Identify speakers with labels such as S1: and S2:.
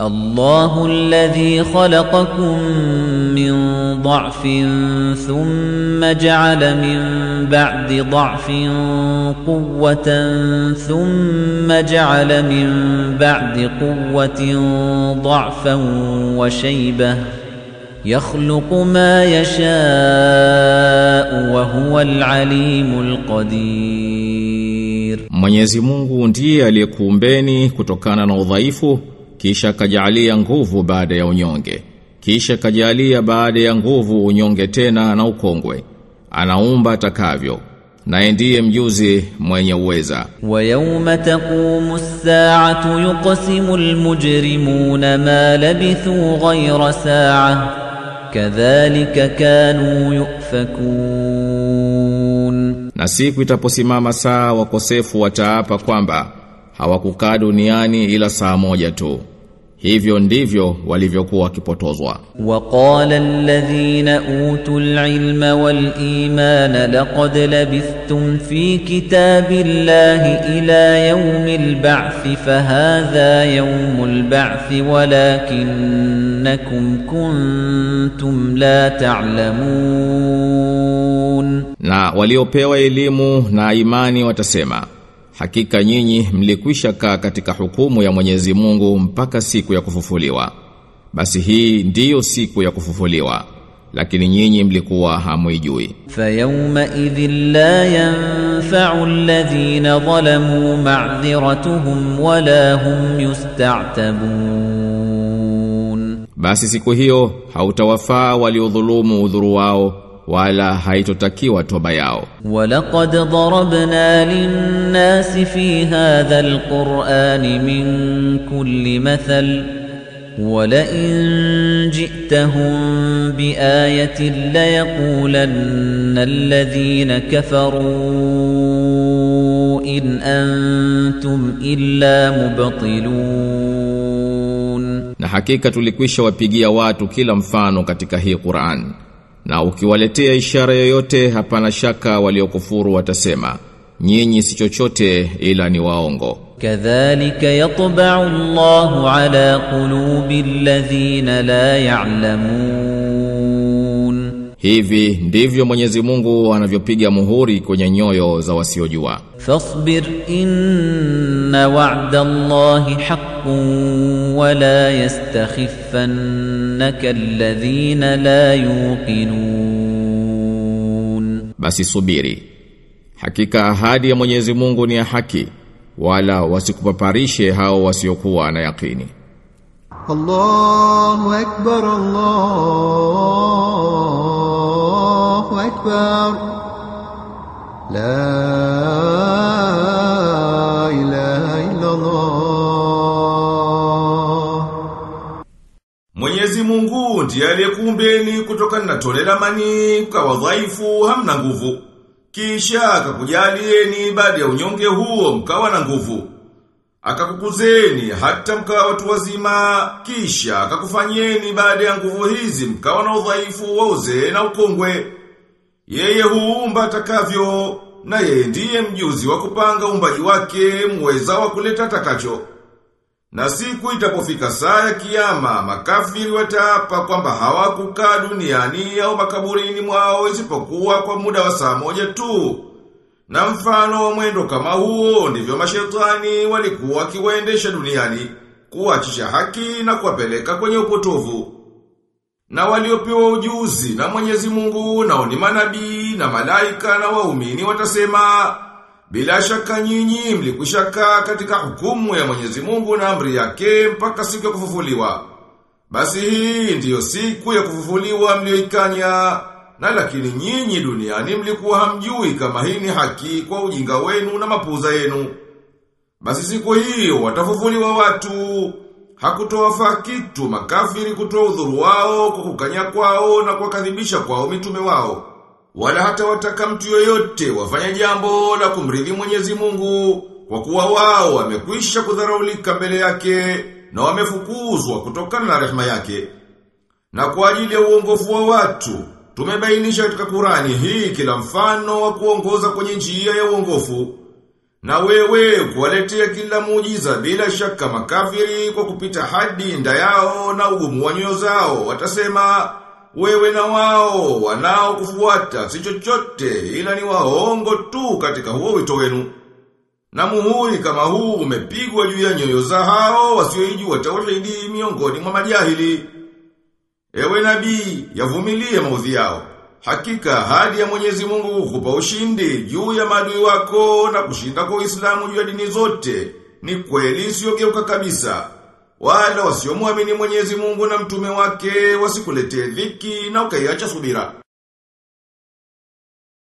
S1: الله الذي خلقكم من ضعف ثم جعل من بعد ضعف قوة ثم جعل من بعد قوة ضعفا وشيبة يخلق ما يشاء وهو العليم القدير.
S2: Mwenyezi Mungu ndiye aliyekuumbeni kutokana na udhaifu. kisha kajalia nguvu baada ya unyonge. Kisha kajalia baada ya nguvu unyonge tena na ukongwe. Anaumba atakavyo. Naye ndiye mjuzi mwenye uweza.
S1: Wa yawma taqumu as-sa'atu yuqsimu al-mujrimuna ma labithu ghayra sa'a kadhalika kanu yufakun.
S2: Na siku itaposimama saa wakosefu wataapa kwamba hawakukaa duniani ila saa moja tu. Hivyo ndivyo walivyokuwa wakipotozwa.
S1: Waqala alladhina utul ilma wal imana laqad labithtum fi kitabillahi ila yawmil ba'th fa hadha yawmul ba'th walakinnakum kuntum la ta'lamun.
S2: Na waliopewa elimu na imani watasema Hakika nyinyi mlikwisha kaa katika hukumu ya Mwenyezi Mungu mpaka siku ya kufufuliwa. Basi hii ndiyo siku ya kufufuliwa lakini nyinyi mlikuwa hamuijui.
S1: Fa yawma idhin la yanfa'u alladhina zalamu ma'dhiratuhum wala hum yusta'tabun,
S2: basi siku hiyo hautawafaa waliodhulumu udhuru wao wala haitotakiwa toba yao.
S1: ولقد ضربنا للناس في هذا القرآن من كل مثل ولئن جئتهم بآية ليقولن الذين كفروا إن أنتم إلا مبطلون
S2: na hakika tulikwisha wapigia watu kila mfano katika hii Qur'an. na ukiwaletea ishara yoyote hapana shaka waliokufuru watasema nyinyi si chochote ila ni waongo.
S1: Kadhalika yatba'u Allahu ala qulubi alladhina la ya'lamun.
S2: Hivi ndivyo Mwenyezi Mungu anavyopiga muhuri kwenye nyoyo za wasiojua.
S1: Fasbir inna wa'da Allahi haqqun wa la yastakhifannaka alladhina la yuqinun.
S2: Basi subiri. Hakika ahadi ya Mwenyezi Mungu ni ya haki wala wasikupaparishe hao wasiokuwa na yakini.
S3: الله أكبر الله أكبر لا إله إلا الله
S4: Mwenyezi Mungu ndiye aliyekuumbeni kutokana na tone la manii mkawa dhaifu hamna nguvu. Kisha akakujalieni baada ya unyonge huo mkawa na nguvu. Akakukuzeni hata mkawa watu wazima, kisha akakufanyeni baada ya nguvu hizi mkawa na udhaifu wa uzee na ukongwe. Yeye huumba atakavyo na yeye ndiye mjuzi wa kupanga umbaji wake, mweza wa kuleta atakacho. Na siku itapofika saa ya kiyama, makafiri wataapa kwamba hawakukaa duniani au makaburini mwao isipokuwa kwa muda wa saa moja tu. Na mfano wa mwendo kama huo ndivyo mashetani walikuwa kiwaendesha duniani, kuachisha haki na kuwapeleka kwenye upotovu. Na waliopewa ujuzi na Mwenyezi Mungu nao ni manabii na malaika na waumini watasema bila shaka nyinyi mlikushakaa katika hukumu ya Mwenyezi Mungu na amri yake mpaka siku ya kufufuliwa. Basi hii ndiyo siku ya kufufuliwa mlioikanya na lakini nyinyi duniani mlikuwa hamjui kama hii ni haki kwa ujinga wenu na mapuza yenu. Basi siku hiyo watafufuliwa watu hakutoa kitu makafiri kutoa udhuru wao kwa kukanya kwao na kuwakadhibisha kwao mitume wao. Wala hata wataka mtu yoyote wafanya jambo la kumridhi Mwenyezi Mungu kwa kuwa wao wamekwisha kudharaulika mbele yake na wamefukuzwa kutokana na rehema yake. Na kwa ajili ya uongofu wa watu tumebainisha katika Kurani hii kila mfano wa kuongoza kwenye njia ya uongofu. Na wewe kuwaletea kila muujiza bila shaka makafiri kwa kupita hadi nda yao na ugumu wa nyoyo zao watasema wewe na wao wanao kufuata si chochote ila ni waongo tu katika huo wito wenu. Na muhuri kama huu umepigwa juu ya nyoyo za hao wasioijua tauhidi miongoni mwa majahili. Ewe nabii, yavumilie maudhi yao. Hakika hadi ya Mwenyezi Mungu hukupa ushindi juu ya maadui wako na kushinda kwa Uislamu juu ya dini zote ni kweli isiyogeuka kabisa. Wala wasiomwamini Mwenyezi Mungu na mtume wake wasikuletee dhiki na ukaiacha subira.